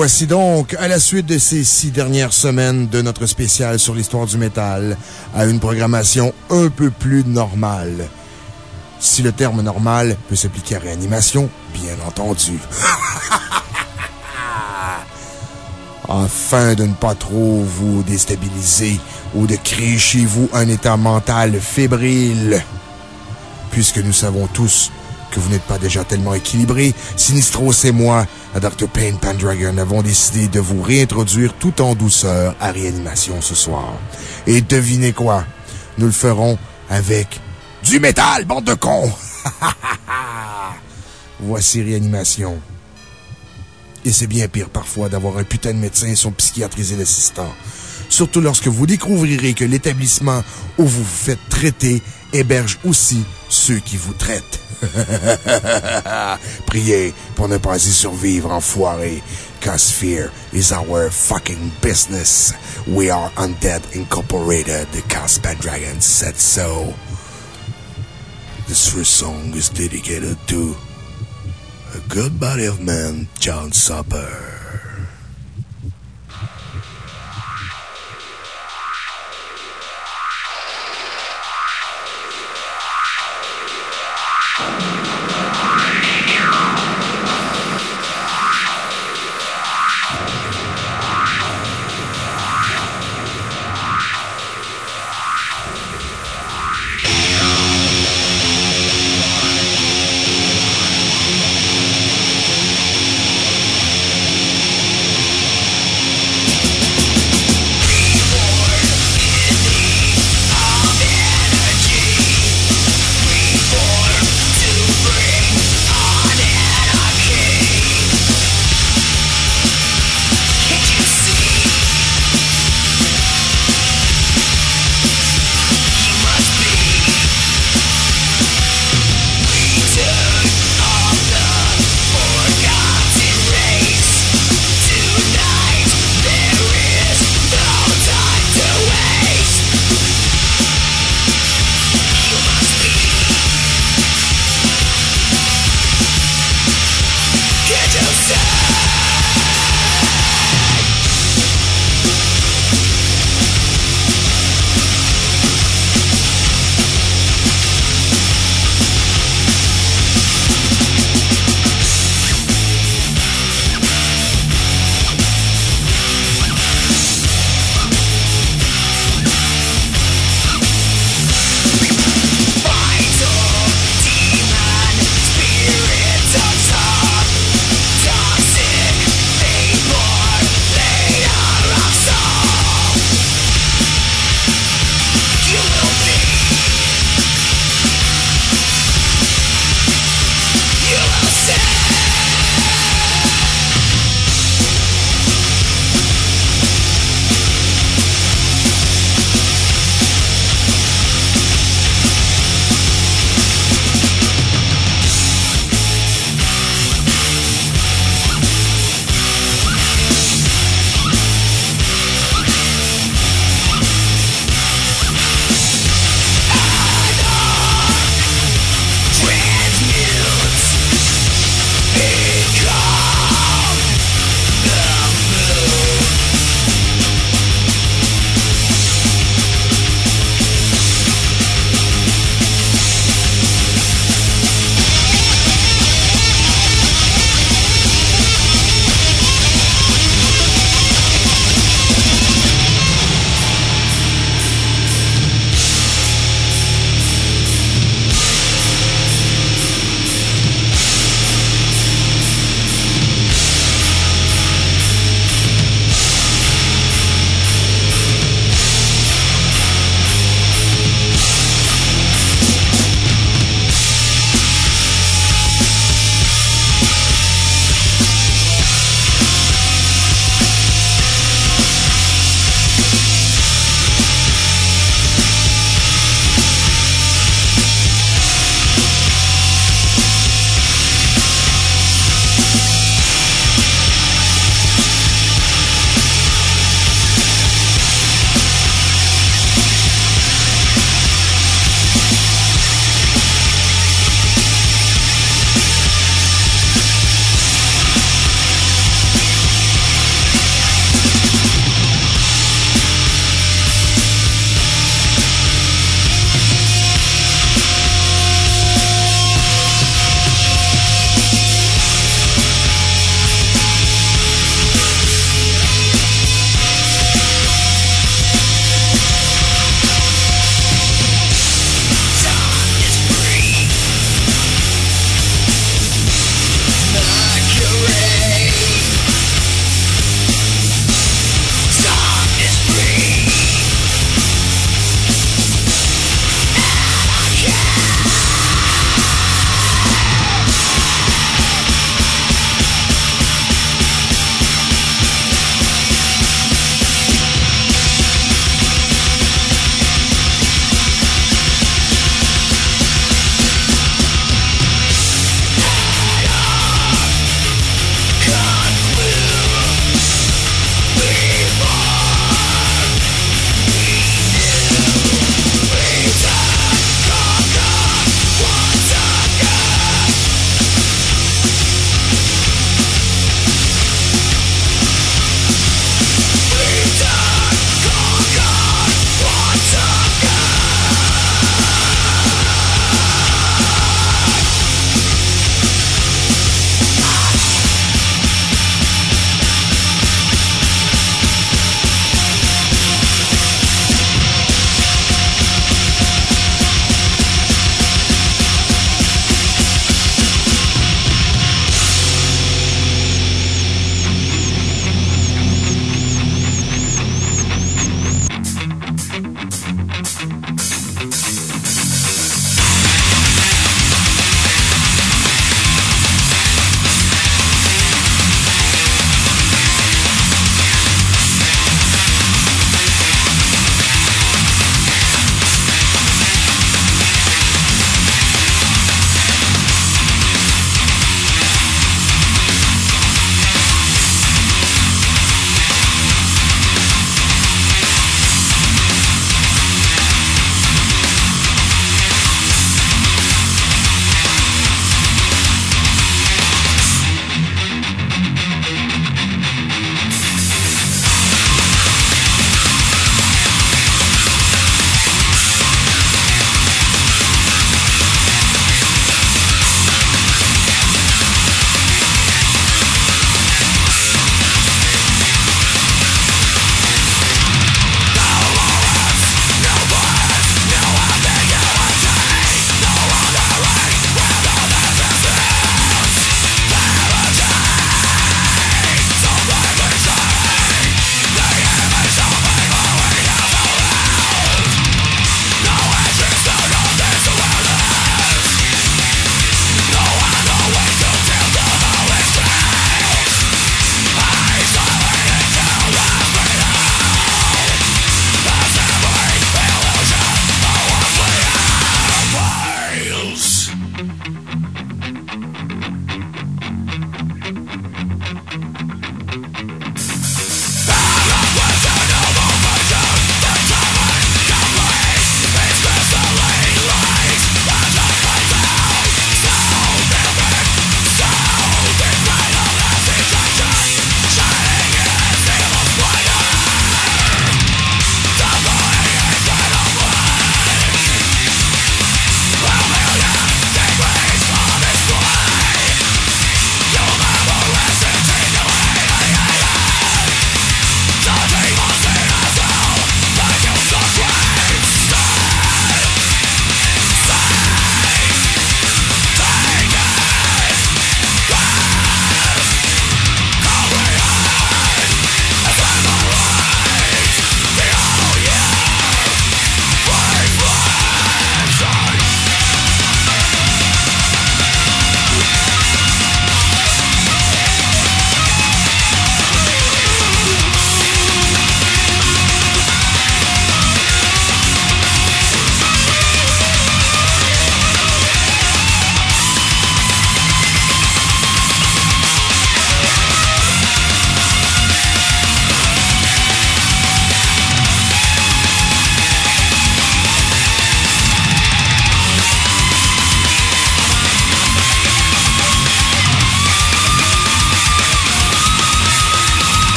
Revoici donc à la suite de ces six dernières semaines de notre spécial sur l'histoire du métal à une programmation un peu plus normale. Si le terme normal peut s'appliquer à réanimation, bien entendu. Afin de ne pas trop vous déstabiliser ou de créer chez vous un état mental fébrile. Puisque nous savons tous que vous n'êtes pas déjà tellement équilibré, Sinistros et moi, à Dr. Payne Pandragon, avons décidé de vous réintroduire tout en douceur à réanimation ce soir. Et devinez quoi? Nous le ferons avec du métal, bande de cons! Voici réanimation. Et c'est bien pire parfois d'avoir un putain de médecin son psychiatrisé l'assistant. Surtout lorsque vous découvrirez que l'établissement où vous vous faites traiter héberge aussi ceux qui vous traitent. Priez pour ne pas y survivre, enfoiré. Cause fear is our fucking business. We are Undead Incorporated. The Cast Dragon said so. This first song is dedicated to a good body of mine, John Supper.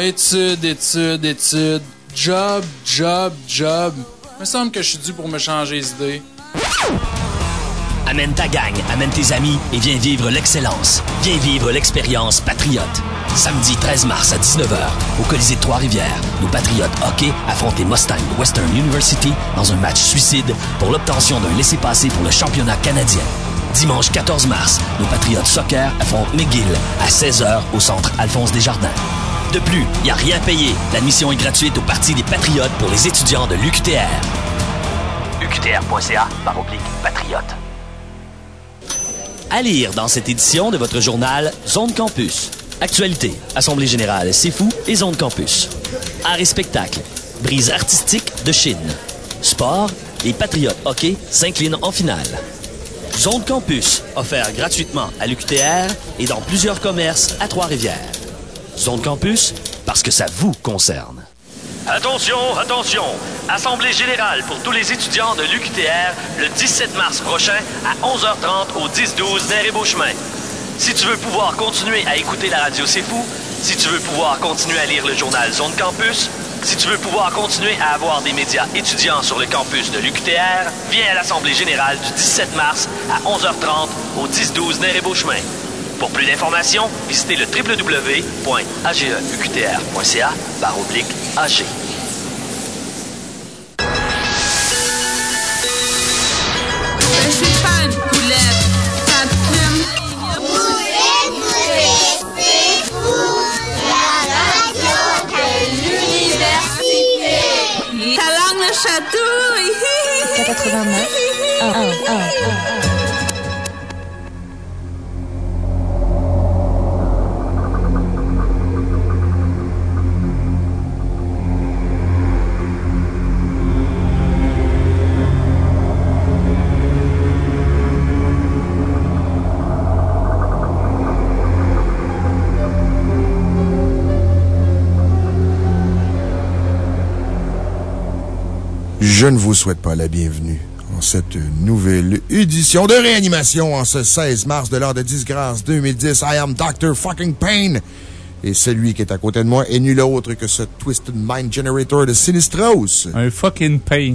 Études, études, études. Job, job, job. Il me semble que je suis dû pour me changer les idées. Amène ta gang, amène tes amis et viens vivre l'excellence. Viens vivre l'expérience Patriote. Samedi 13 mars à 19h, au Colisée de Trois-Rivières, nos Patriotes hockey affrontent les Western University dans un match suicide pour l'obtention d'un laissez-passer pour le championnat canadien. Dimanche 14 mars, nos Patriotes soccer affrontent McGill à 16h au centre Alphonse Desjardins. De plus, il n'y a rien payé. L'admission est gratuite au Parti des Patriotes pour les étudiants de l'UQTR. UQTR.ca par oblique patriote. À lire dans cette édition de votre journal Zone Campus. Actualité, Assemblée générale, c'est fou et Zone Campus. Art et spectacle, brise artistique de Chine. Sport, les Patriotes hockey s'inclinent en finale. Zone Campus, offert gratuitement à l'UQTR et dans plusieurs commerces à Trois-Rivières. Zone Campus, parce que ça vous concerne. Attention, attention! Assemblée générale pour tous les étudiants de l'UQTR le 17 mars prochain à 11h30 au 10-12 Nez Beauchemin. Si tu veux pouvoir continuer à écouter la radio C'est Fou, si tu veux pouvoir continuer à lire le journal Zone Campus, si tu veux pouvoir continuer à avoir des médias étudiants sur le campus de l'UQTR, viens à l'Assemblée générale du 17 mars à 11h30 au 10-12 Nez Beauchemin. Pour plus d'informations, visitez le www.ageuqtr.ca barre oblique AG. Chatouille. 89 1 1 1 Je ne vous souhaite pas la bienvenue en cette nouvelle édition de réanimation en ce 16 mars de l'heure de disgrâce 2010. I am Dr. Fucking Pain. Et celui qui est à côté de moi est nul autre que ce Twisted Mind Generator de Sinistros. Un fucking pain.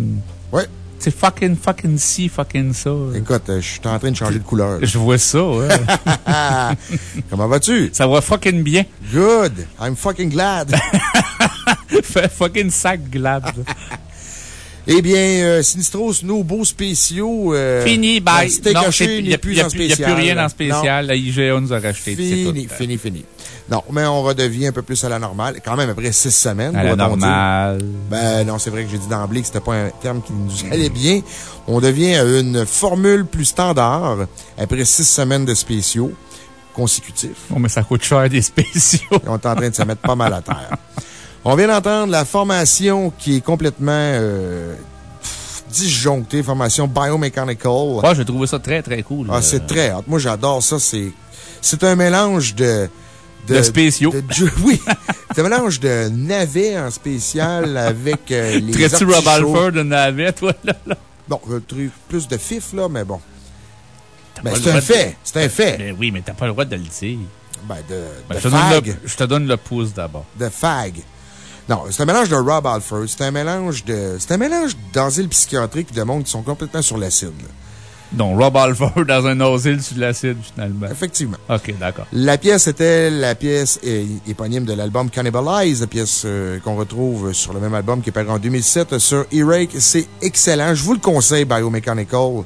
Ouais. C'est fucking, fucking ci, fucking ça. Écoute, je suis en train de changer de couleur. Je vois ça, ouais. Comment vas-tu? ça va fucking bien. Good. I'm fucking glad. Fait fucking sac glad. Eh bien, euh, Sinistros, nos beaux spéciaux. euh, Fini, bye. le Steak Non, haché c'est- n'est y a- plus en plus- y a plus rien en Non. spécial. La IGA nous a racheté. Fini, tout. fini, fini. Non, mais on redevient un peu plus à la normale. Quand même, après six semaines. À la dire. normale. Ben non, c'est vrai que j'ai dit d'emblée que c'était pas un terme qui nous allait bien. On devient à une formule plus standard après six semaines de spéciaux consécutifs. Bon, mais ça coûte cher des spéciaux. Et on est en train de se mettre pas mal à terre. On vient d'entendre la formation qui est complètement euh, disjonctée, formation biomechanical. Moi, j'ai trouvé ça très, très cool. Ah, Euh, c'est très hot. Moi, j'adore ça. C'est, un mélange de. De spéciaux. de- de- oui. c'est un mélange de navets en spécial avec euh, les. Traites-tu Rob. Alford de navet, toi, là? là? Bon, plus de fif, là, mais bon. Ben, c'est un fait. C'est un fait. Ben oui, mais t'as pas le droit de le dire. Ben, de, Ben, te le, je te donne le pouce d'abord. De fag. Non, c'est un mélange de Rob Alford. C'est un mélange de. C'est un mélange d'asile psychiatrique et de monde qui sont complètement sur l'acide, là. Donc, Rob Alford dans un asile sur de l'acide, finalement. Effectivement. OK, d'accord. La pièce était la pièce éponyme de l'album Cannibalize, la pièce euh, qu'on retrouve sur le même album qui est paru en 2007 sur E-Rake. C'est excellent. Je vous le conseille, Biomechanical.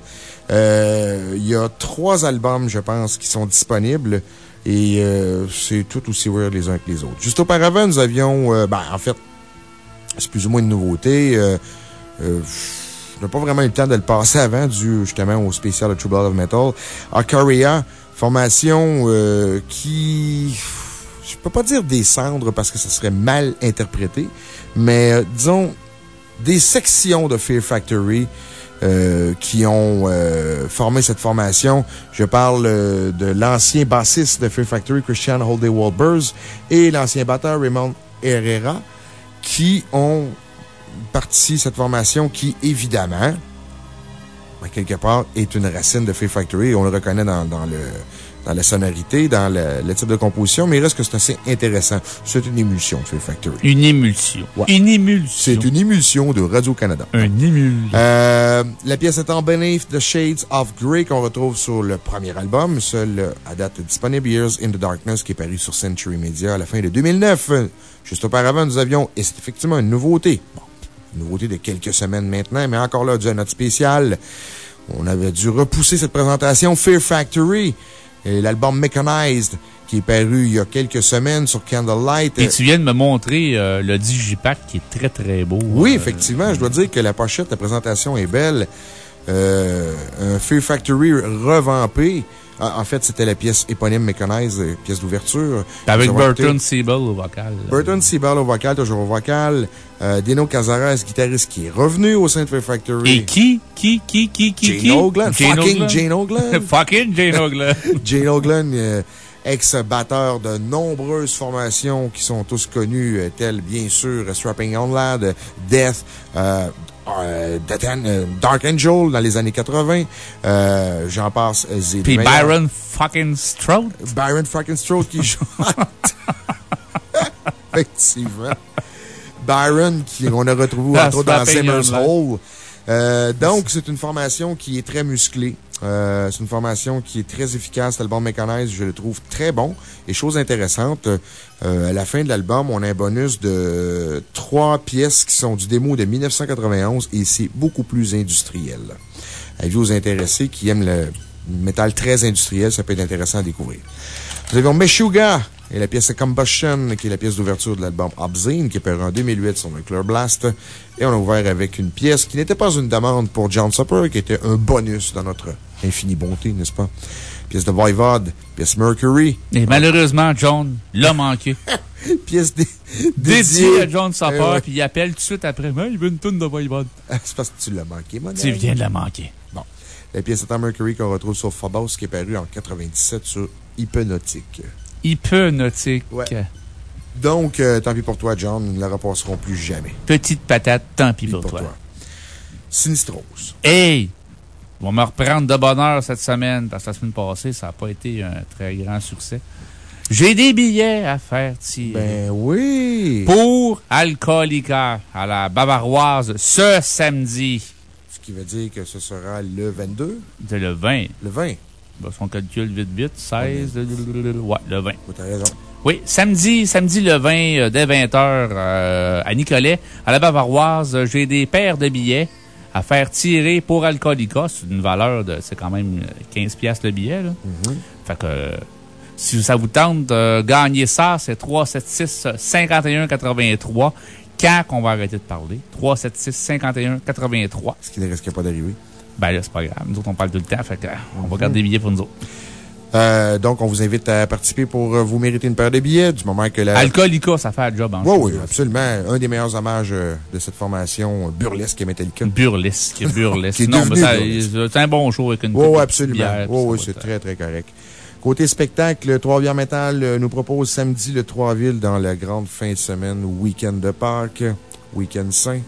Euh, Il y a trois albums, je pense, qui sont disponibles. Et euh, c'est tout aussi weird les uns que les autres. Juste auparavant, nous avions, euh, ben, en fait, c'est plus ou moins une nouveauté. Euh, euh, je n'ai pas vraiment eu le temps de le passer avant, justement au spécial de True Blood of Metal. Akaria, formation qui. Je peux pas dire des cendres parce que ça serait mal interprété, mais disons des sections de Fear Factory euh, qui ont euh, formé cette formation. Je parle euh, de l'ancien bassiste de Fear Factory, Christian Holday Walbers, et l'ancien batteur Raymond Herrera, qui ont parti cette formation qui, évidemment, en quelque part, est une racine de Fear Factory. On le reconnaît dans, dans le, dans la sonorité, dans le, le type de composition, mais il reste que c'est assez intéressant. C'est une émulsion de Fear Factory. Une émulsion. Ouais. Une émulsion. C'est une émulsion de Radio-Canada. Un émulsion. Euh, la pièce étant Beneath the Shades of Grey qu'on retrouve sur le premier album, seul à date disponible, Years in the Darkness, qui est paru sur Century Media à la fin de 2009. Euh, Juste auparavant, nous avions, et c'est effectivement une nouveauté. Bon, une nouveauté de quelques semaines maintenant, mais encore là, dû à notre spécial. On avait dû repousser cette présentation Fear Factory l'album Mechanized qui est paru il y a quelques semaines sur Candlelight. Et tu viens de me montrer euh, le Digipack qui est très, très beau. Oui, Euh, effectivement, je dois dire que la pochette, la présentation est belle. Euh, un Fear Factory revampé. En fait, c'était la pièce éponyme Mechanized, euh, pièce d'ouverture. Avec Burton Siebel au vocal. Burton Seabell au vocal, toujours au vocal. Euh, Dino Cazares, guitariste qui est revenu au Fear Factory. Et qui, qui, qui, qui, qui, Jane. Jane Fucking. Jane Oglan. Fucking Jane Oglan. Jane Oglan, euh, ex-batteur de nombreuses formations qui sont tous connues, euh, telles bien sûr Strapping On Lad, Death, euh, euh, euh, Dark Angel dans les années 80. Euh, J'en passe. Puis. Byron fucking Stroud. Byron fucking Strode qui joue. Effectivement. Byron, qui, on a retrouvé entre autres dans. Hole. Euh, donc, c'est une formation qui est très musclée. Euh, c'est une formation qui est très efficace. L'album Mechanized, je le trouve très bon. Et chose intéressante, euh, à la fin de l'album, on a un bonus de trois pièces qui sont du démo de 1991 et c'est beaucoup plus industriel. Avis aux intéressés qui aiment le métal très industriel, ça peut être intéressant à découvrir. Nous avions Meshuga et la pièce Combustion, qui est la pièce d'ouverture de l'album Obscene, qui est paru en 2008 sur Nuclear Blast. Et on a ouvert avec une pièce qui n'était pas une demande pour John Supper, qui était un bonus dans notre infinie bonté, n'est-ce pas? Pièce de Voivod, pièce Mercury, Et malheureusement, John l'a manqué. pièce dé- Dédié à John Sapper, Eh ouais. puis il appelle tout de suite après. Mais il veut une toune de Voivod. C'est parce que tu l'as manqué, mon Tu ami. viens de la manquer. Bon. La pièce étant Mercury qu'on retrouve sur Phobos, qui est paru en 97 sur Hypnotique. Hypnotique. Ouais. Donc, euh, tant pis pour toi, John, nous ne la repasserons plus jamais. Petite patate, tant pis Pis pour pour toi. toi. Sinistros. Hey! On va me reprendre de bonne heure cette semaine, parce que la semaine passée, ça n'a pas été un très grand succès. J'ai des billets à faire tirer. Ben oui! Pour Alcoolica, à la Bavaroise, ce samedi, Ce qui veut dire que ce sera le 22, de le 20. le 20. Ben, si on calcule vite, vite, 16, ouais, le 20. Tu as raison. Oui, samedi, samedi le 20, euh, dès 20h, euh, à Nicolet, à la Bavaroise, j'ai des paires de billets à faire tirer pour Alcoolica. C'est une valeur de, c'est quand même euh, 15 piastres le billet, là. Fait que, euh, si ça vous tente de gagner ça, c'est 376 51 83. Quand qu'on va arrêter de parler? 376 51 83. Ce qui ne risque pas d'arriver. Ben là, c'est pas grave. Nous autres, on parle tout le temps. Fait que, euh, on va garder des billets pour nous autres. Euh, donc, on vous invite à participer pour euh, vous mériter une paire de billets, du moment que la. Alcoolica, ça fait le job en Oui, chose. oui, absolument. Un des meilleurs hommages euh, de cette formation euh, burlesque et Metallica. Burlesque, burlesque. Non, mais c'est un bon show avec une Oui, oui, absolument. bière, Oui, oui, c'est très, très correct. Côté spectacle, Trois-Rivières Metal nous propose samedi le Trois-Villes dans la grande fin de semaine, week-end de Pâques, week-end saint.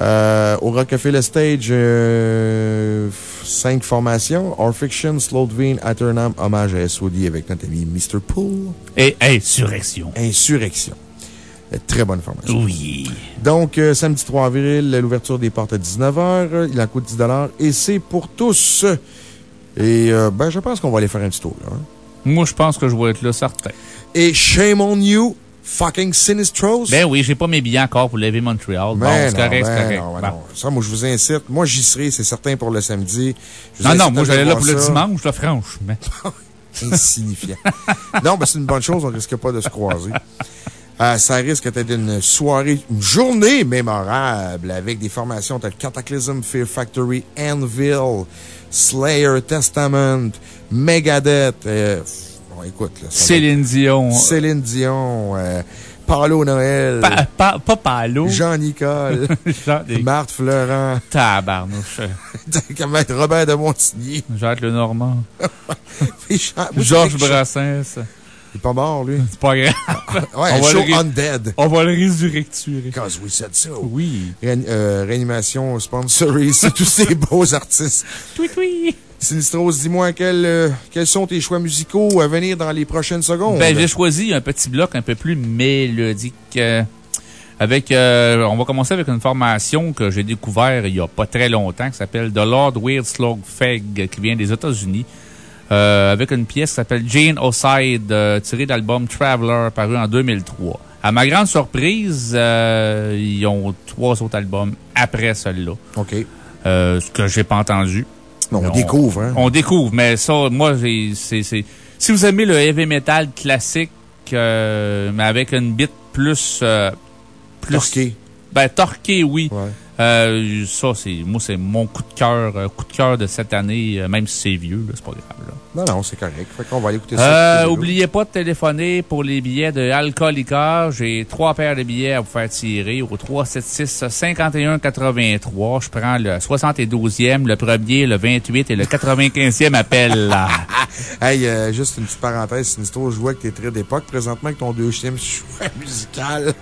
Euh, au Rockefeller Stage, euh, cinq formations. Our Fiction, Slowdveen, Aternam, hommage à SOD avec notre ami Mr. Pool. Et insurrection. Insurrection. Euh, Très bonne formation. Oui. Donc, euh, samedi 3 avril, l'ouverture des portes à 19h. Il en coûte 10 et c'est pour tous. Et, ben, je pense qu'on va aller faire un petit tour, là. hein. Moi, je pense que je vais être là, certain. Et shame on you, fucking Sinistros. Ben oui, j'ai pas mes billets encore pour lever Montréal. Bon, Ben c'est correct, c'est ben correct. non, ben non. Ça, moi, je vous incite. Moi, j'y serai, c'est certain, pour le samedi. Je Non, non, moi, j'allais là pour le dimanche, là, franchement. Insignifiant. non, ben, c'est une bonne chose, on risque pas de se croiser. Euh, ça risque d'être une soirée, une journée mémorable avec des formations telles Cataclysm, Fear Factory, Anvil, Slayer, Testament, Megadeth. euh, écoute, là, Céline Dion. être- Céline Dion, euh, Paulo Noël, Pa- pa- pas Palo. Jean-Nicole, Jean Marthe Fleurant, tabarnouche. Robert de Montigny, Jacques Le Normand. Jean- moi, Georges Brassens. Il est pas mort, lui. C'est pas grave. Ouais, On va show le Undead. On va le résurrecturer. Because we said so. Oui. Ré- euh, réanimation sponsorise tous ces beaux artistes. Oui, oui. Sinistros, dis-moi quels, euh, quels sont tes choix musicaux à venir dans les prochaines secondes? Ben, j'ai choisi un petit bloc un peu plus mélodique. euh, avec, euh, on va commencer avec une formation que j'ai découvert il y a pas très longtemps qui s'appelle The Lord Weird Slog Feg, qui vient des États-Unis. avec une pièce qui s'appelle Jane Oside, tirée de l'album Traveler, paru en 2003. À ma grande surprise, ils ont trois autres albums après celui-là. OK. Euh, ce que j'ai pas entendu. On découvre, hein? On découvre, mais ça, moi, j'ai- c'est, c'est, si vous aimez le heavy metal classique, euh, mais avec une bite plus, euh, plus, Torqué. ben, torqué, oui. Ouais. Euh, ça, c'est, moi, c'est mon coup de cœur, euh, coup de cœur de cette année, euh, même si c'est vieux, là, c'est pas grave, là. Non, non, c'est correct. Fait qu'on va aller écouter ça. Euh, oubliez pas de téléphoner pour les billets de Alcoolica. J'ai trois paires de billets à vous faire tirer au 376 51 83. Je prends le 72e, le premier, le 28 et le 95e appel. là. Hey, juste une petite parenthèse, Sinistro, je vois que t'es très d'époque présentement avec ton deuxième choix musical.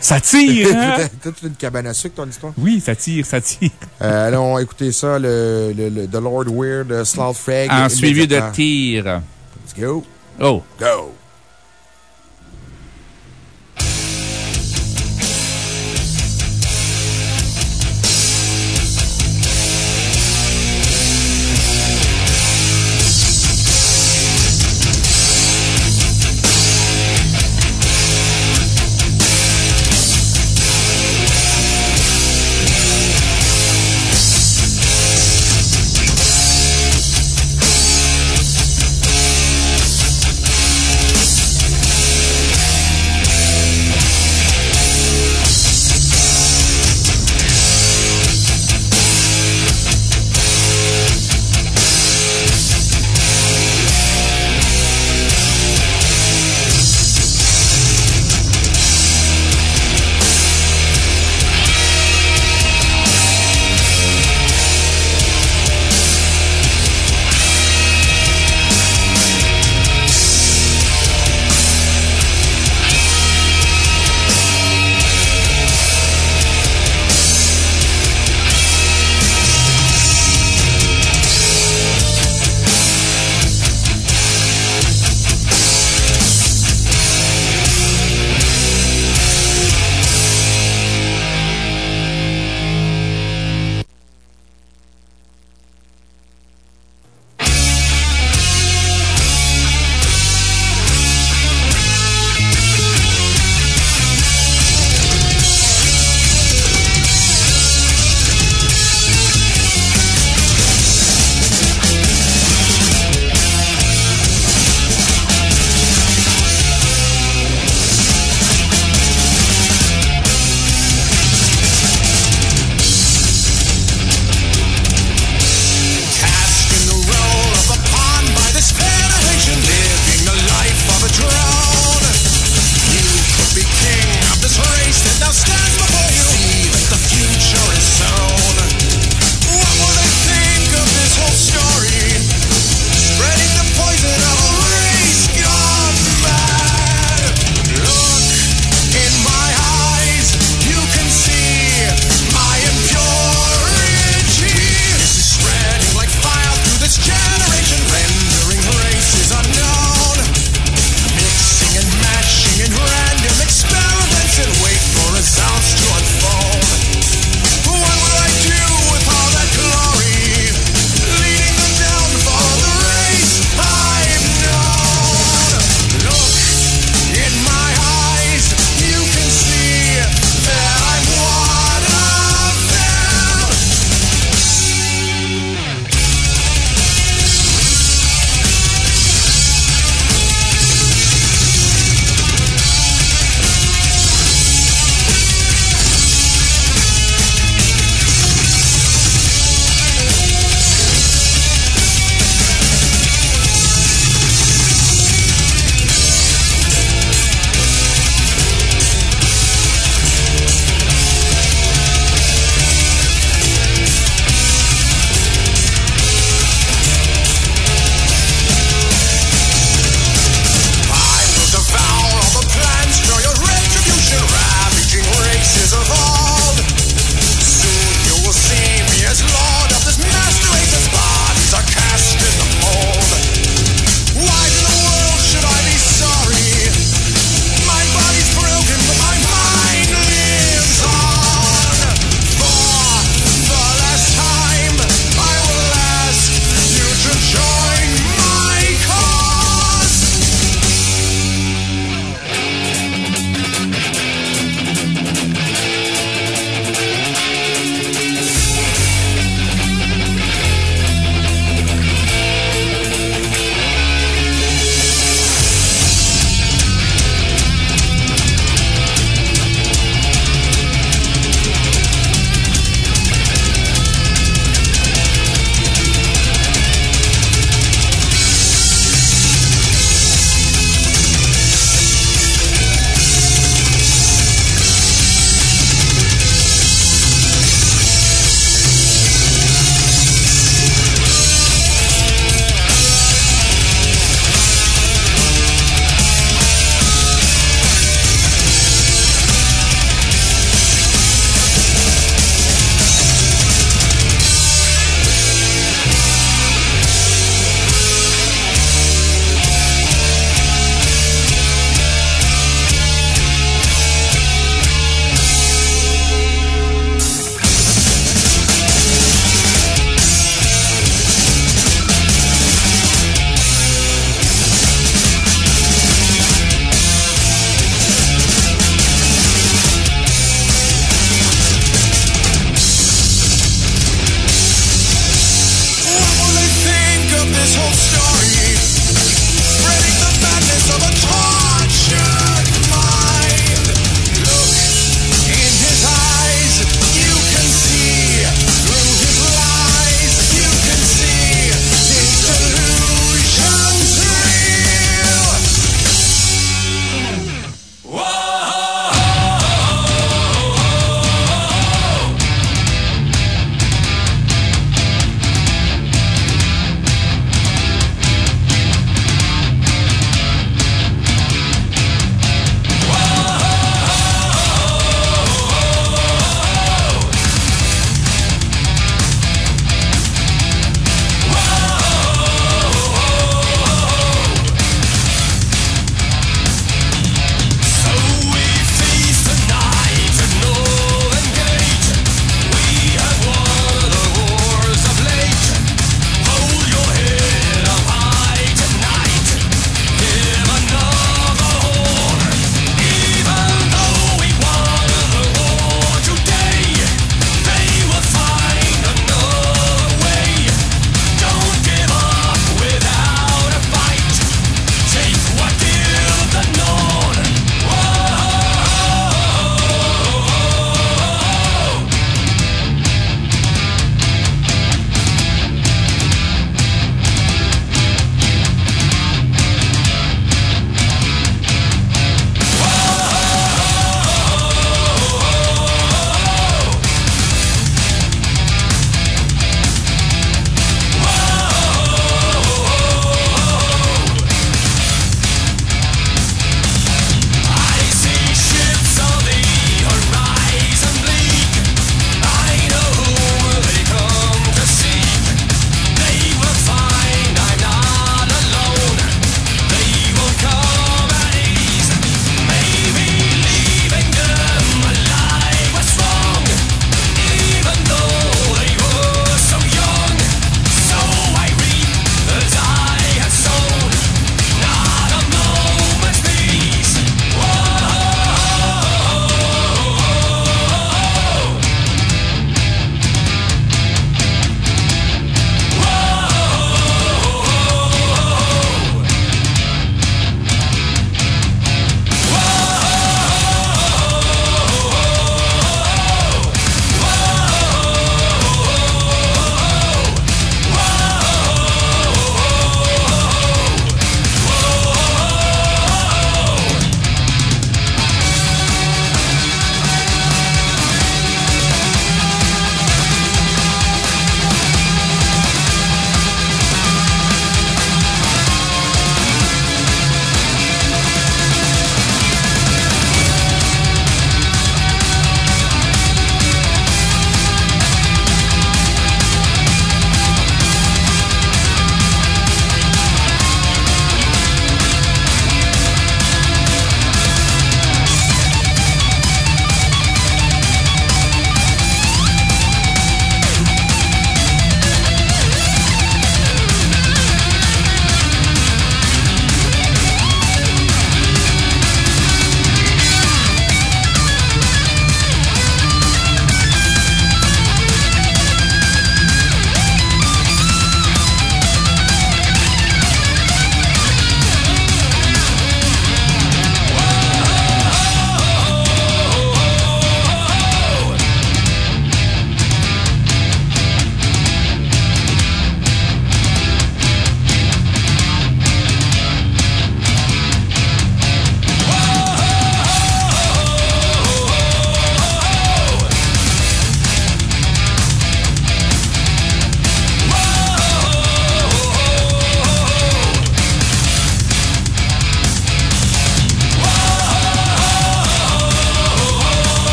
Ça tire, hein? Toute une cabane à sucre, ton histoire? Oui, ça tire, ça tire. Euh, allons écouter ça, le, le, le The Lord Weird uh, Sloth Frag. En suivi de tir. Let's go. Oh. Go.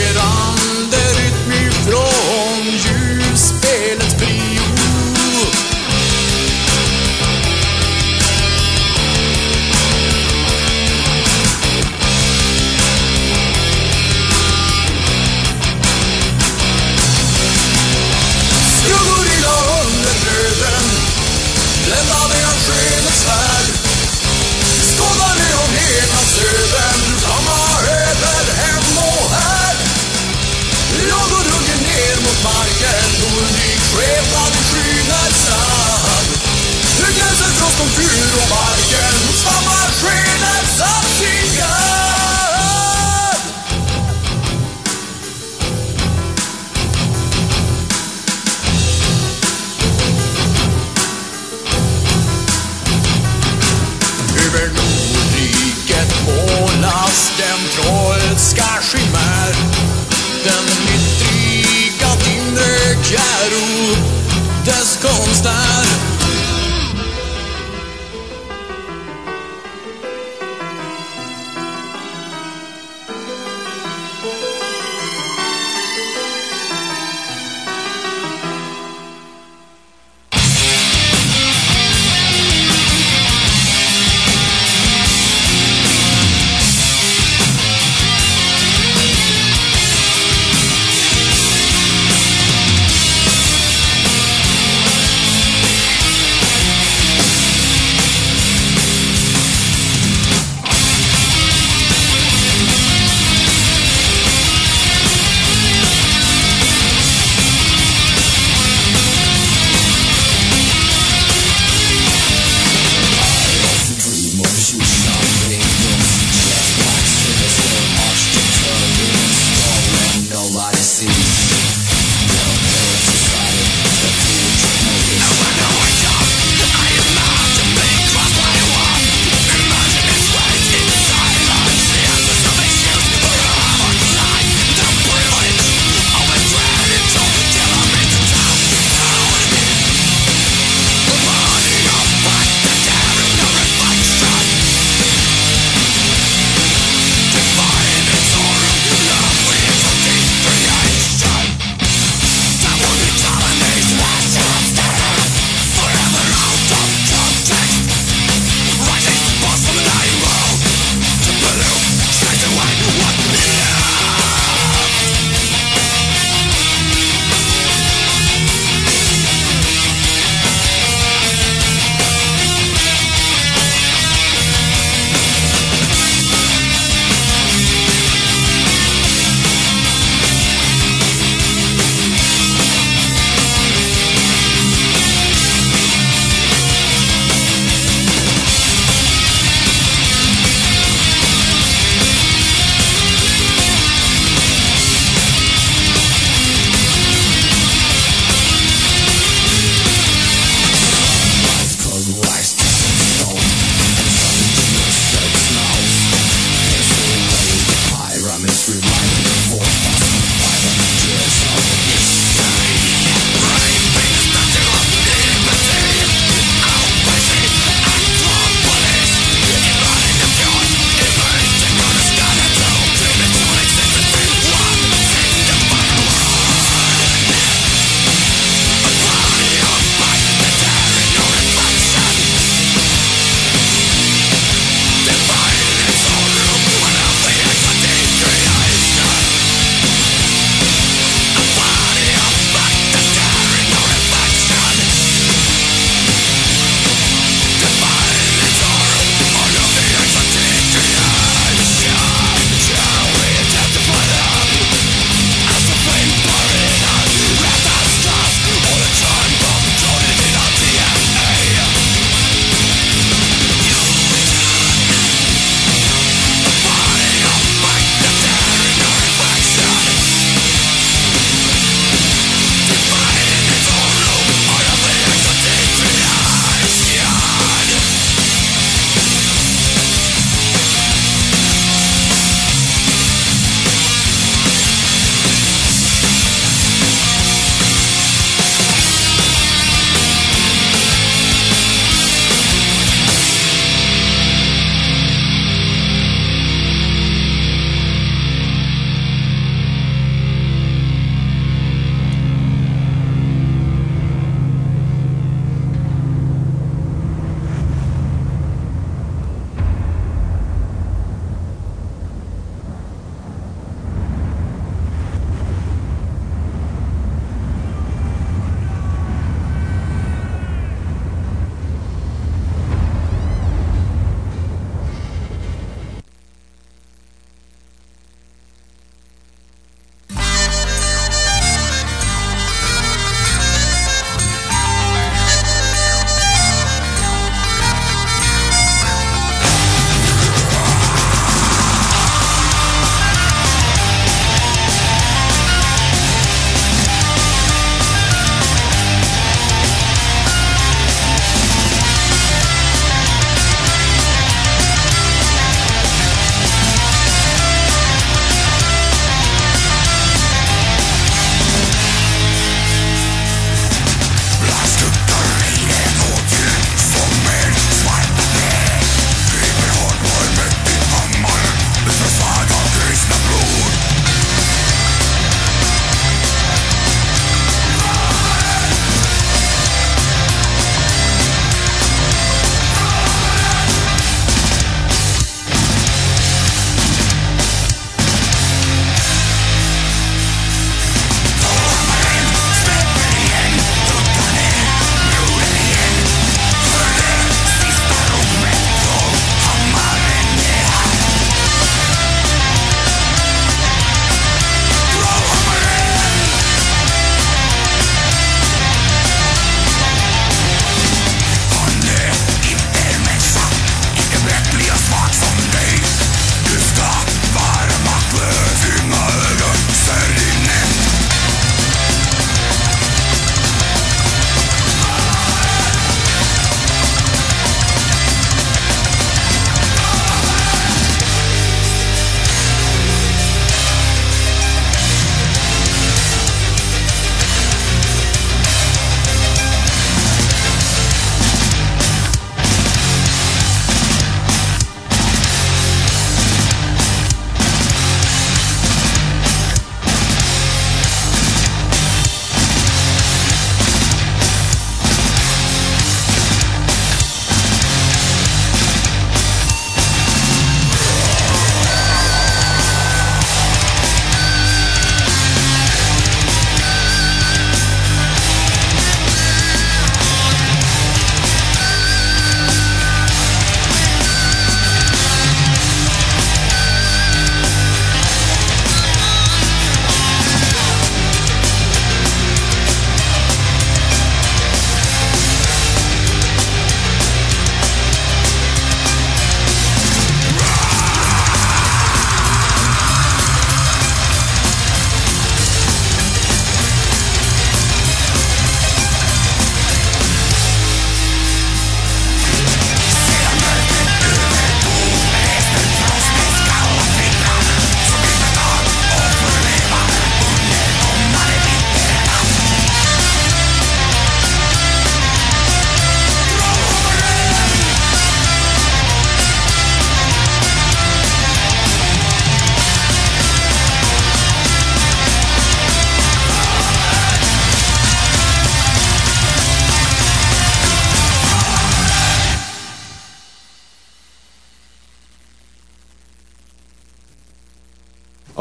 En pulserande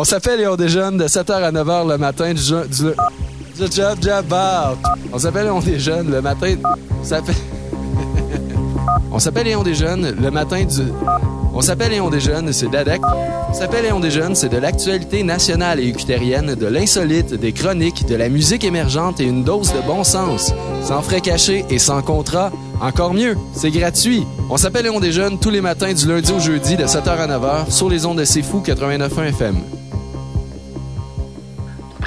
On s'appelle et on déjeune de 7h à 9h le matin du, du, job job. On s'appelle et on déjeune le matin. On s'appelle. et on déjeune le matin du. On s'appelle et on déjeune, c'est d'ADEC. On s'appelle et on déjeune, c'est de l'actualité nationale et ucutérienne, de l'insolite, des chroniques, de la musique émergente et une dose de bon sens. Sans frais cachés et sans contrat. Encore mieux, c'est gratuit. On s'appelle et on déjeune tous les matins du lundi au jeudi de 7h à 9h sur les ondes de C'est Fou 89.1 FM.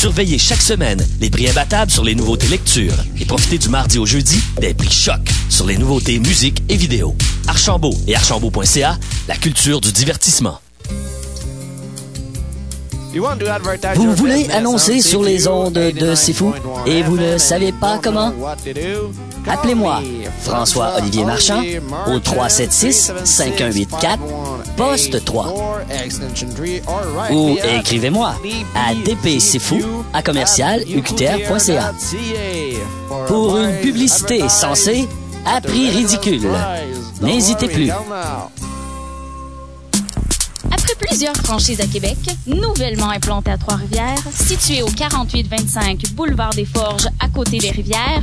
Surveillez chaque semaine les prix imbattables sur les nouveautés lecture et profitez du mardi au jeudi des prix choc sur les nouveautés musique et vidéo. Archambault et archambault.ca, la culture du divertissement. Vous voulez annoncer sur les ondes de C'est Fou et vous ne savez pas comment? Appelez-moi François-Olivier Marchand au 376-5184, poste 3. Ou écrivez-moi à dpcfou à commercial. Pour une publicité censée à prix ridicule. N'hésitez plus. Après plusieurs franchises à Québec, nouvellement implantées à Trois-Rivières, située au 4825 Boulevard des Forges à côté des rivières,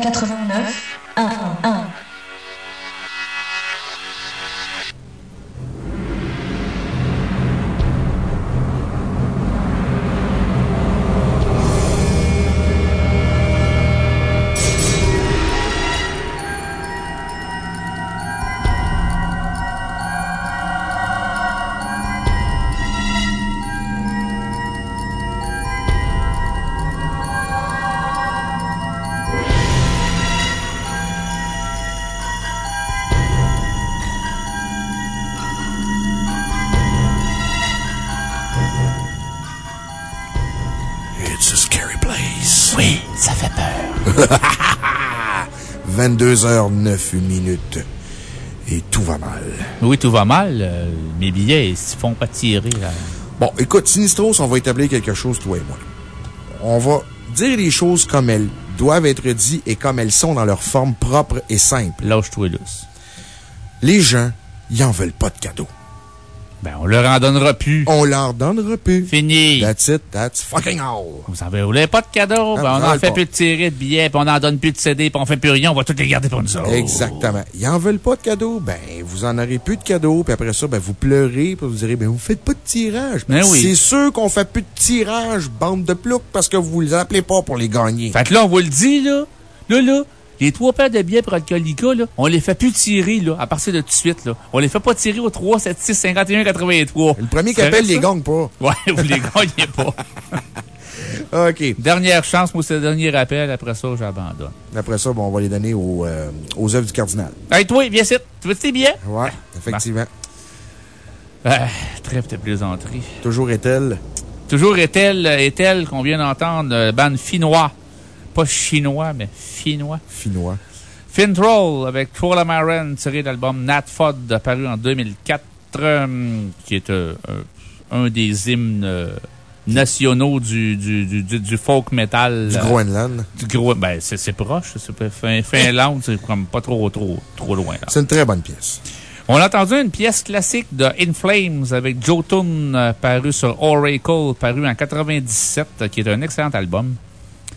89 1 1 1 22h09 minutes. Et tout va mal. Oui, tout va mal. Euh, mes billets, ils se font pas tirer. Là. Bon, écoute, Sinistros, on va établir quelque chose, toi et moi. On va dire les choses comme elles doivent être dites et comme elles sont dans leur forme propre et simple. Lâche-toi lousse. Les gens, ils en veulent pas de cadeaux. Ben, on leur en donnera plus. On leur donnera plus. Fini. That's it, that's fucking all. Vous en voulez pas de cadeaux? Ah, Ben, on j'en en veux fait pas. plus de tirer de billets, puis on en donne plus de CD, puis on fait plus rien, on va tous les garder pour nous autres. Exactement. Ils en veulent pas de cadeaux? Ben, vous en aurez plus de cadeaux. Puis après ça, ben, vous pleurez. Puis vous direz, ben, vous faites pas de tirage. Ben oui. C'est sûr qu'on fait plus de tirage, bande de ploucs, parce que vous les appelez pas pour les gagner. Fait que là, on vous le dit, là. Là, là. Les trois paires de billets pour Alcoolica, là, on les fait plus tirer, là, à partir de tout de suite, là. On les fait pas tirer au 3, 7, 6, 51, 83. Le premier qui appelle, les gagne pas. Ouais, vous les gagnez pas. OK. Dernière chance, moi, c'est le dernier appel. Après ça, j'abandonne. Après ça, bon, on va les donner aux, euh, aux œuvres du cardinal. Hey, toi, viens ici. Tu veux tes billets? Ouais, effectivement. Ah, trêve de plaisanterie. Toujours est-elle. Toujours est-elle, est-elle qu'on vient d'entendre, euh, bande finnois. Pas chinois, mais finnois. Finnois. Fintroll avec Troll Amaran, tiré de l'album Nat Fod, apparu en 2004, euh, qui est euh, un, des hymnes euh, nationaux du, du, du, du- du folk metal. Du Groenland. Du gros, ben, c'est proche. C'est pas- fin, Finlande, c'est comme pas trop, trop, trop loin. C'est une très bonne pièce. On a entendu une pièce classique de In Flames avec Joe Toon, euh, paru sur Oracle, paru en 97, euh, qui est un excellent album.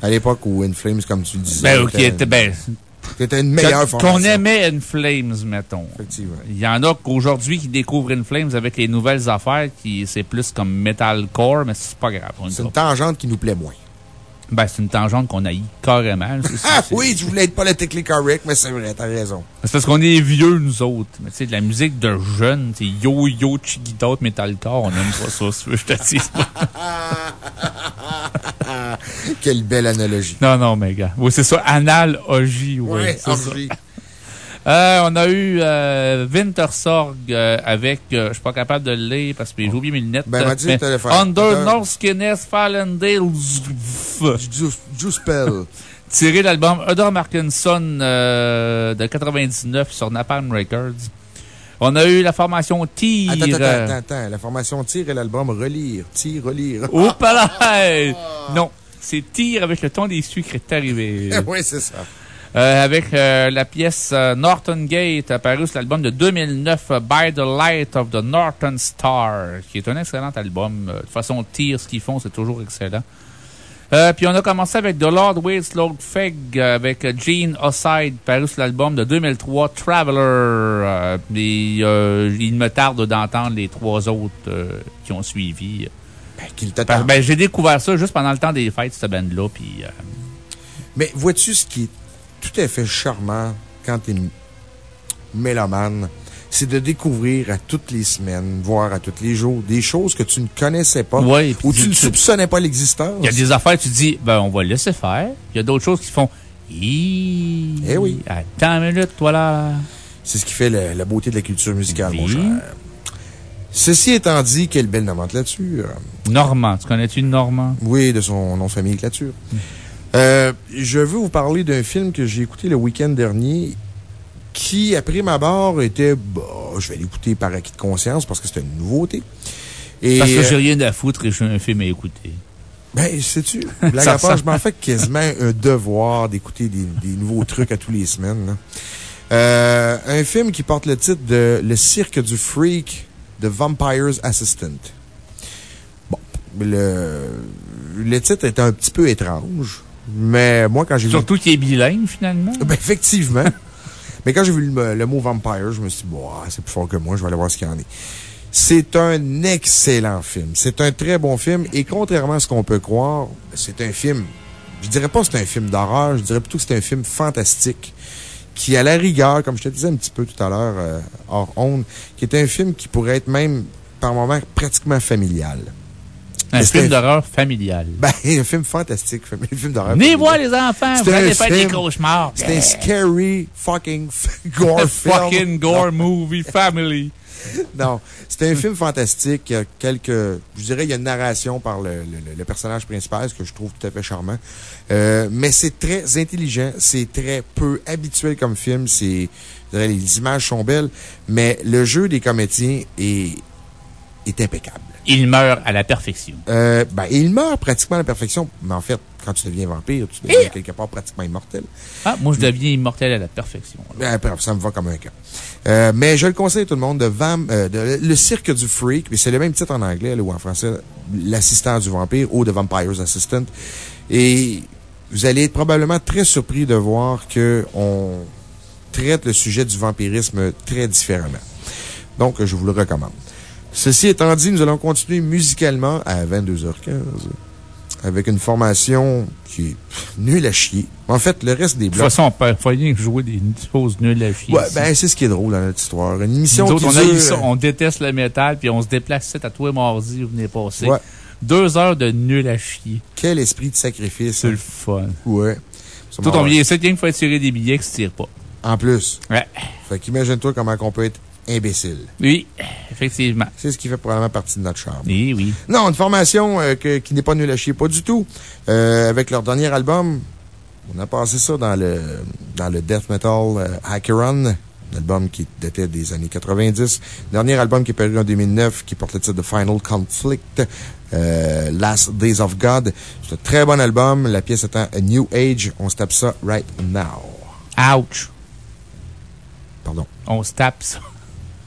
À l'époque où In Flames, comme tu le disais. Ben, était, ben, C'était une meilleure qu'on- aimait In Flames, mettons. Effectivement. Il y en a qu'aujourd'hui qui découvrent In Flames avec les nouvelles affaires, qui c'est plus comme metalcore, mais c'est pas grave. C'est une tangente qui nous plaît moins. Ben, c'est une tangente qu'on haït carrément. Ah oui, je voulais être politically correct, mais c'est vrai, t'as raison. C'est parce qu'on est vieux, nous autres. Mais tu sais, de la musique de jeunes, c'est yo-yo, chigitot, metalcore, on aime pas ça, si tu veux, je te dis. Quelle belle analogie. non, non, mais gars. Oui, c'est ça, analogie, oui. Ouais, orgie. Euh, on a eu euh, Wintersorg euh, avec, euh, je suis pas capable de le lire parce que j'ai oublié mes lunettes. Ben, m'a dit t'allais faire. Under Under- Northskiness Fallendale. Pell. Tiré l'album Odor Markinson euh, de 99 sur Napalm Records. On a eu la formation Tyr. Attends, attends, attends, attends. La formation Tire et l'album Relire. Tire, relire. Oups là! Hey! Non, c'est Tyr avec le ton des sucres est arrivé. oui, c'est ça. Euh, avec euh, la pièce euh, Norton Gate, apparue sur l'album de 2009, euh, By the Light of the Norton Star, qui est un excellent album. De toute façon, Tears, ce qu'ils font, c'est toujours excellent. Euh, puis on a commencé avec The Lord Waits Lord Feg avec Gene Oside, paru sur l'album de 2003, Traveler. Euh, et, euh, il me tarde d'entendre les trois autres qui ont suivi. Qu'il Ben, ben, J'ai découvert ça juste pendant le temps des fêtes, cette band-là. Puis, Mais vois-tu ce qui est tout à fait charmant quand t'es mélomane? C'est de découvrir à toutes les semaines, voire à tous les jours, des choses que tu ne connaissais pas. Ouais, ou tu tu- ne tu- soupçonnais pas l'existence. Il y a des affaires, tu dis, ben, on va laisser faire. Il y a d'autres choses qui font, Hi, Eh oui. Attends une minute, toi là. C'est ce qui fait la, la beauté de la culture musicale, mon cher. Ceci étant dit, quelle belle nomenclature. Normand. Tu connais-tu Normand? Oui, de son nom de famille, Clature. Euh, je veux vous parler d'un film que j'ai écouté le week-end dernier qui, après ma barre, était, bah, je vais l'écouter par acquis de conscience parce que c'était une nouveauté. Et, Parce que j'ai euh, rien à foutre et j'ai un film à écouter. Ben, sais-tu, blague à part, je m'en fais quasiment un devoir d'écouter des, des nouveaux trucs à tous les semaines. Euh, un film qui porte le titre de Le cirque du freak de Vampire's Assistant. Bon, le, le titre est un petit peu étrange, mais moi, quand j'ai vu. Surtout qu'il est bilingue, finalement. Ben, effectivement. Mais quand j'ai vu le, le mot vampire, je me suis dit, bon, ah, c'est plus fort que moi, je vais aller voir ce qu'il y en est. C'est un excellent film. C'est un très bon film. Et contrairement à ce qu'on peut croire, c'est un film, je dirais pas que c'est un film d'horreur, je dirais plutôt que c'est un film fantastique. Qui, à la rigueur, comme je te disais un petit peu tout à l'heure, euh, hors onde, qui est un film qui pourrait être même, par moments, pratiquement familial. Un film d'horreur familial. Ben, un film fantastique, un film d'horreur. Venez voir les enfants, vous allez faire des cauchemars. C'est un scary fucking gore film. Fucking gore movie family. Non, c'est un film fantastique. Il y a quelques, je dirais, il y a une narration par le, le- le personnage principal, ce que je trouve tout à fait charmant. Euh, mais c'est très intelligent, c'est très peu habituel comme film. C'est, je dirais, les images sont belles, mais le jeu des comédiens est, est impeccable. Il meurt à la perfection. Euh, ben, il meurt pratiquement à la perfection, mais en fait, quand tu deviens vampire, tu deviens quelque part pratiquement immortel. Ah, moi, je deviens immortel à la perfection. Ben, ça me va comme un cas. Euh, mais je le conseille à tout le monde de Vam, euh, de Le Cirque du Freak, mais c'est le même titre en anglais, là, ou en français, L'assistant du vampire ou The Vampire's Assistant. Et vous allez être probablement très surpris de voir que on traite le sujet du vampirisme très différemment. Donc, je vous le recommande. Ceci étant dit, nous allons continuer musicalement à 22h15 avec une formation qui est nulle à chier. En fait, le reste des De toute blocs. façon, on peut rien jouer des choses nulles à chier. Ouais, ici. ben, c'est ce qui est drôle dans notre histoire. Une émission Nous autres, qui on, ça, déteste le métal, puis on se déplace à tous les mardis, vous venez passer. Ouais. Deux heures de nul à chier. Quel esprit de sacrifice. C'est le fun. Ouais. Tout on vient ici, rien qu'il faut tirer des billets qui se tirent pas. En plus. Ouais. Fait qu'imagine-toi comment on peut être imbécile. Oui, effectivement. C'est ce qui fait probablement partie de notre charme. Oui, oui. Non, une formation euh, que- qui n'est pas nulle à chier, pas du tout. Euh, avec leur dernier album, on a passé ça dans le, dans le death metal euh, Hackeron, un album qui datait des années 90. Dernier album qui est paru en 2009, qui porte le titre de Final Conflict, euh, Last Days of God. C'est un très bon album. La pièce étant A New Age. On se tape ça right now. Ouch. Pardon. On se tape ça.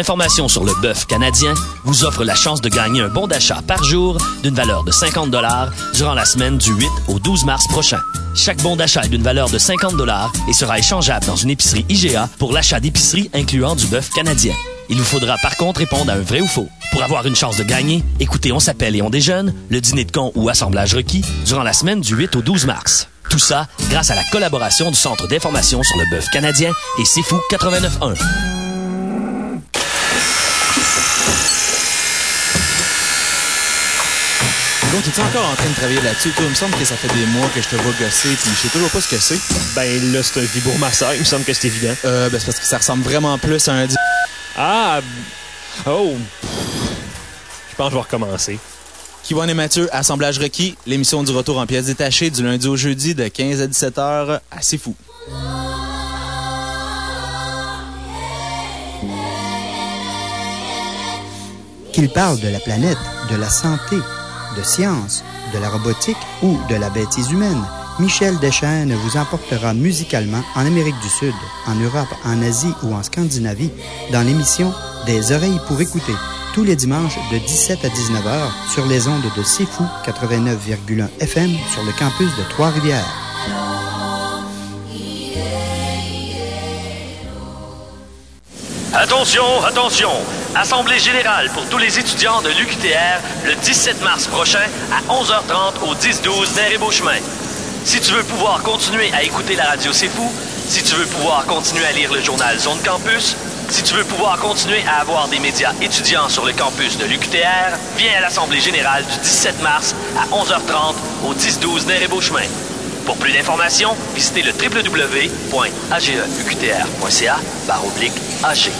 D'information sur le bœuf canadien vous offre la chance de gagner un bon d'achat par jour d'une valeur de 50 durant la semaine du 8 au 12 mars prochain. Chaque bon d'achat est d'une valeur de 50 et sera échangeable dans une épicerie IGA pour l'achat d'épicerie incluant du bœuf canadien. Il vous faudra par contre répondre à un vrai ou faux. Pour avoir une chance de gagner, écoutez On s'appelle et on déjeune, le dîner de con ou assemblage requis durant la semaine du 8 au 12 mars. Tout ça grâce à la collaboration du Centre d'information sur le bœuf canadien et C'est Fou 89.1. Donc, es-tu encore en train de travailler là-dessus? Toi, il me semble que ça fait des mois que je te vois gosser, puis je sais toujours pas ce que c'est. Ben là, c'est un vibromasseur, il me semble que c'est évident. Euh, ben c'est parce que ça ressemble vraiment plus à un... Ah! Oh! Je pense que je vais recommencer. Kivon et Mathieu, Assemblage requis, l'émission du retour en pièces détachées du lundi au jeudi de 15 à 17 heures. Assez fou. Qu'il parle de la planète, de la santé, de science, de la robotique ou de la bêtise humaine, Michel Deschaines vous emportera musicalement en Amérique du Sud, en Europe, en Asie ou en Scandinavie dans l'émission Des oreilles pour écouter, tous les dimanches de 17 à 19 heures sur les ondes de C'est Fou 89,1 FM sur le campus de Trois-Rivières. Attention, attention! Assemblée générale pour tous les étudiants de l'UQTR le 17 mars prochain à 11h30 au 10-12 d'Air et Beauchemin. Si tu veux pouvoir continuer à écouter la radio C'est Fou, si tu veux pouvoir continuer à lire le journal Zone Campus, si tu veux pouvoir continuer à avoir des médias étudiants sur le campus de l'UQTR, viens à l'Assemblée générale du 17 mars à 11h30 au 10-12 d'Air et Beauchemin. Pour plus d'informations, visitez le www.ageuqtr.ca AG.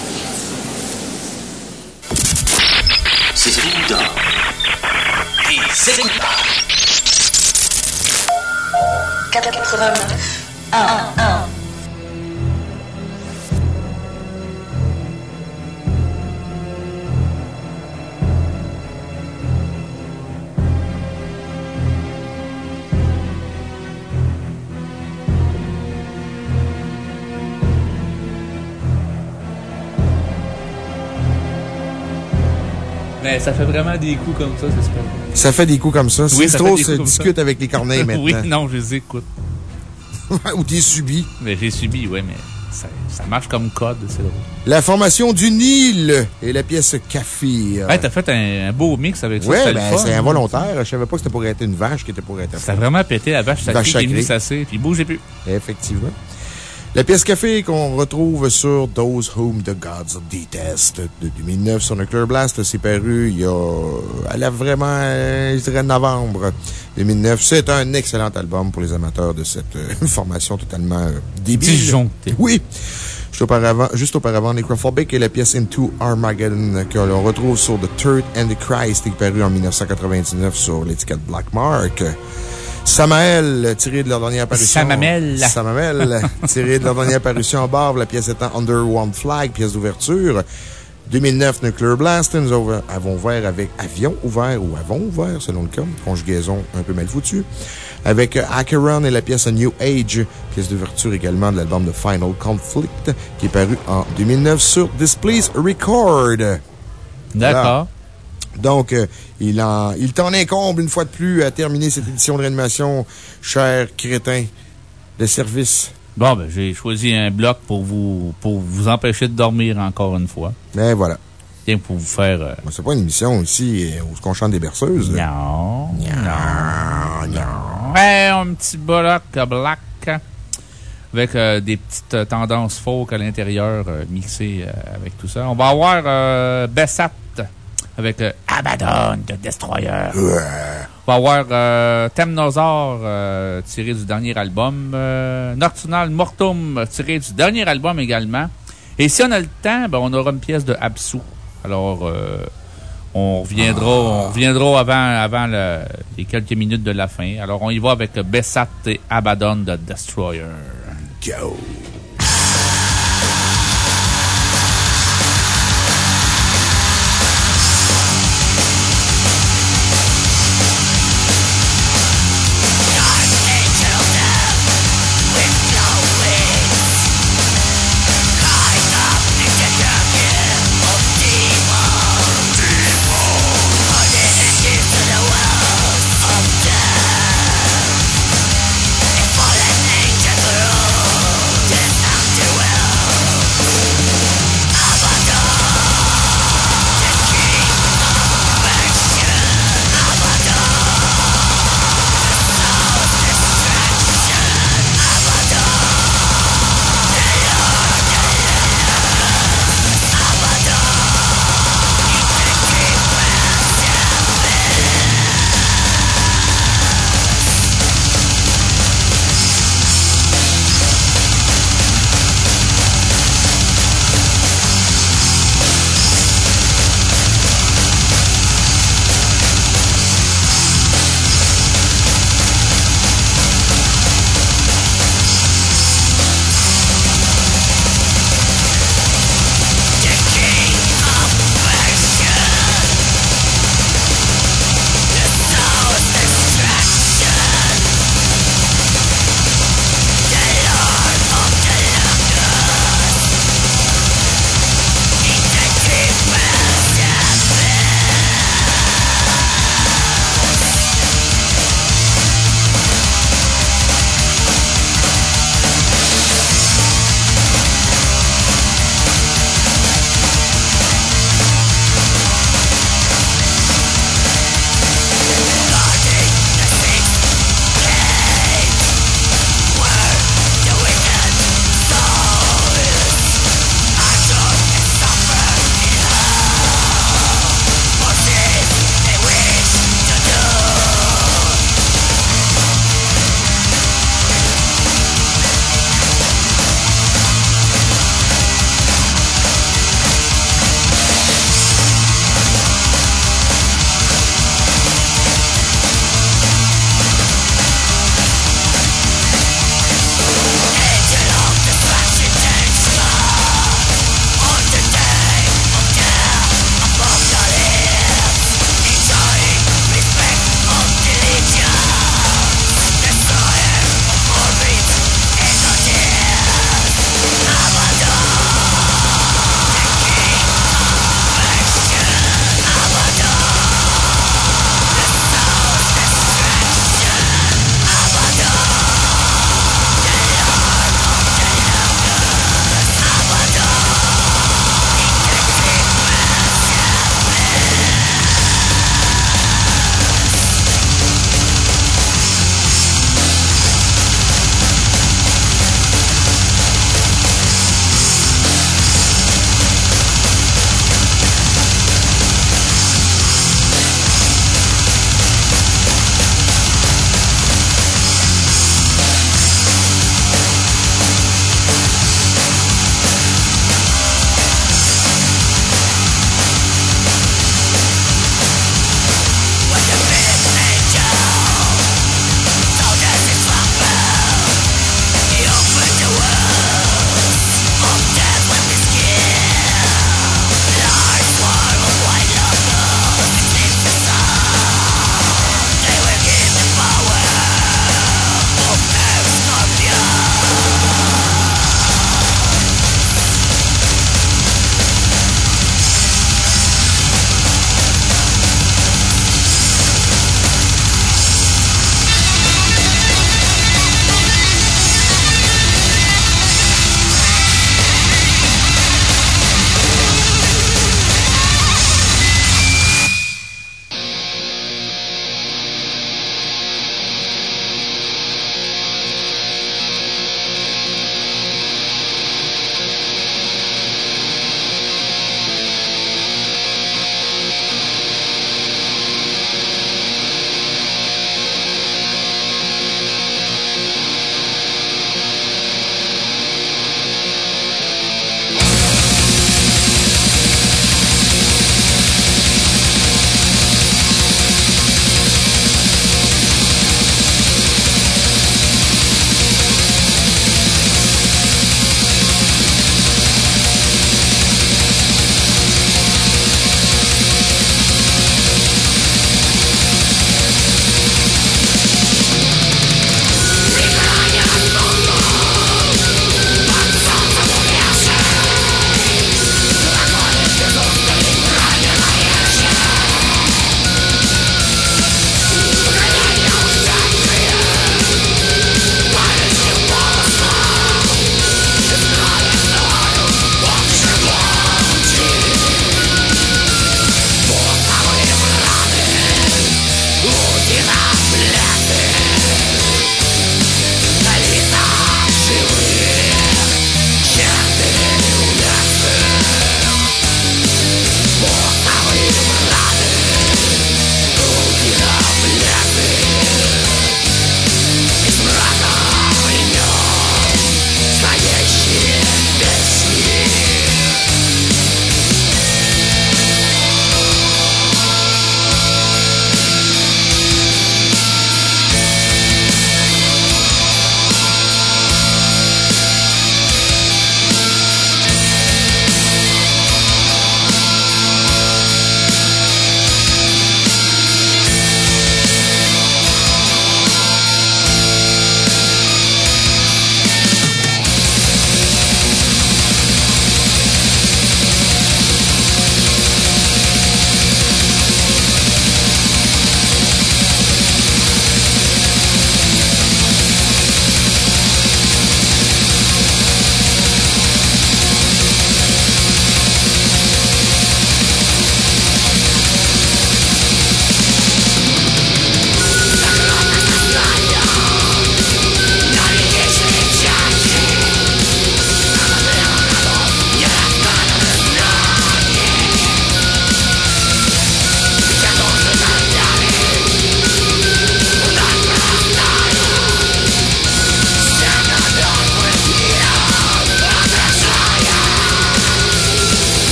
C'est tout dans. Et c'est 89 1 1 Mais ça fait vraiment des coups comme ça, c'est super. Ça fait des coups comme ça. Oui, ça Sinistro des se discute ça. avec les corneilles maintenant. oui, non, je les écoute. Ou t'es subi. Mais j'ai subi, ouais, mais ça, ça marche comme code, c'est drôle. La formation du Nil et la pièce Café. T'as fait un, un beau mix avec ça. Ouais, c'était le ben, c'est involontaire. Je savais pas que c'était pour être une vache qui était pour être Ça a vraiment pété la vache Vache sacrée, sacrée. qui sacrée, puis bougez plus. Effectivement. La pièce Café qu'on retrouve sur Those Whom the Gods Detest de 2009 sur Nuclear Blast, c'est paru il y a, elle a vraiment, euh, je dirais, novembre 2009. C'est un excellent album pour les amateurs de cette euh, formation totalement euh, débile. Disjonctée. Oui. Juste auparavant, juste auparavant, Necrophobic et la pièce Into Armageddon que l'on retrouve sur The Third and the Christ, qui est paru en 1999 sur l'étiquette Black Mark. Samael, tiré de leur dernière apparition. Samamel. Samamel, tiré de leur dernière apparition en barbe, la pièce étant Under One Flag, pièce d'ouverture. 2009, Nuclear Blast, nous avons ouvert avec Avion ouvert ou Avons ouvert, selon le cas. Conjugaison un peu mal foutue. Avec Acheron et la pièce New Age, pièce d'ouverture également de l'album de Final Conflict, qui est paru en 2009 sur Displease Record. D'accord. Donc, euh, il, en, il t'en incombe une fois de plus à terminer cette édition de réanimation, cher crétin de service. Bon, ben, j'ai choisi un bloc pour vous, pour vous empêcher de dormir encore une fois. Mais voilà. Tiens, pour vous faire. euh, C'est pas une émission ici euh, où on chante des berceuses. là. Non. Non. Non. Un petit bloc black. Avec euh, des petites tendances folk à l'intérieur, mixées avec tout ça. On va avoir Bessat avec euh, Abaddon de Destroyer. On va avoir euh, euh, tiré du dernier album. Nocturnal Mortum tiré du dernier album également. Et si on a le temps, ben, on aura une pièce de Absu. Alors, on reviendra, on reviendra avant, avant le- les quelques minutes de la fin. Alors, on y va avec Bessat et Abaddon de Destroyer. Go!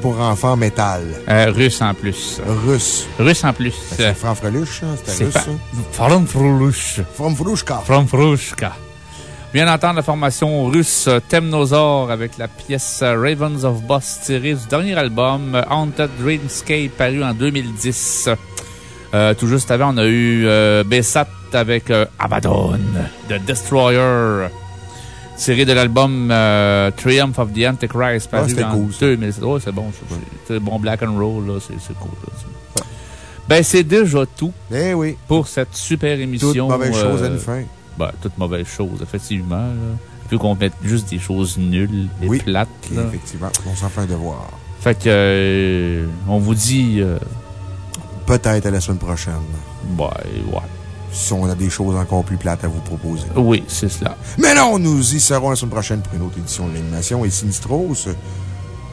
Pour enfants métal. Euh, russe en plus. Russe. Russe en plus. C'est Franfreluche, hein? C'était russe, ça? Fromfrouchka. On vient d'entendre la formation russe Temnosaur avec la pièce Ravens of Boss tirée du dernier album Haunted Dreamscape paru en 2010. Euh, tout juste avant, on a eu euh, Bessat avec euh, Abaddon de Destroyer. Tiré de l'album euh, Triumph of the Antichrist Ah, paru en cool, ça. 2007. Ouais, c'est bon. C'est bon black and roll, là. C'est cool. là. Ben, c'est déjà tout. Eh oui. Pour cette super émission. Toute mauvaise chose à euh, une fin. Ben, toute mauvaise chose, effectivement. Là. Vu qu'on mette juste des choses nulles et Oui. plates. Là. Effectivement. On s'en fait un devoir. Fait que, euh, on vous dit, euh, Peut-être à la semaine prochaine. ouais, ouais. Si on a des choses encore plus plates à vous proposer. Oui, c'est cela. Mais non, nous y serons la semaine prochaine pour une autre édition de l'animation. Et Sinistros,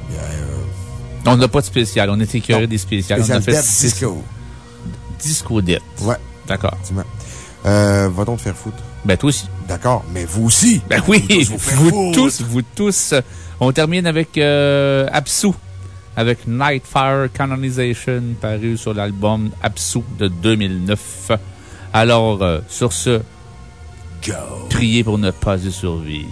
bien, euh, On n'a pas de spécial. On écœurés Non. des spéciales. Spécial on a fait Disco. Disco Death. Ouais. D'accord. Euh, va-t-on te faire foutre? Ben, toi aussi. D'accord, mais vous aussi. Ben oui, Vous tous vous tous, vous tous. On termine avec euh, Absu, avec Nightfire Canonization, paru sur l'album Absu de 2009. Alors, euh, sur ce, priez pour ne pas y survivre.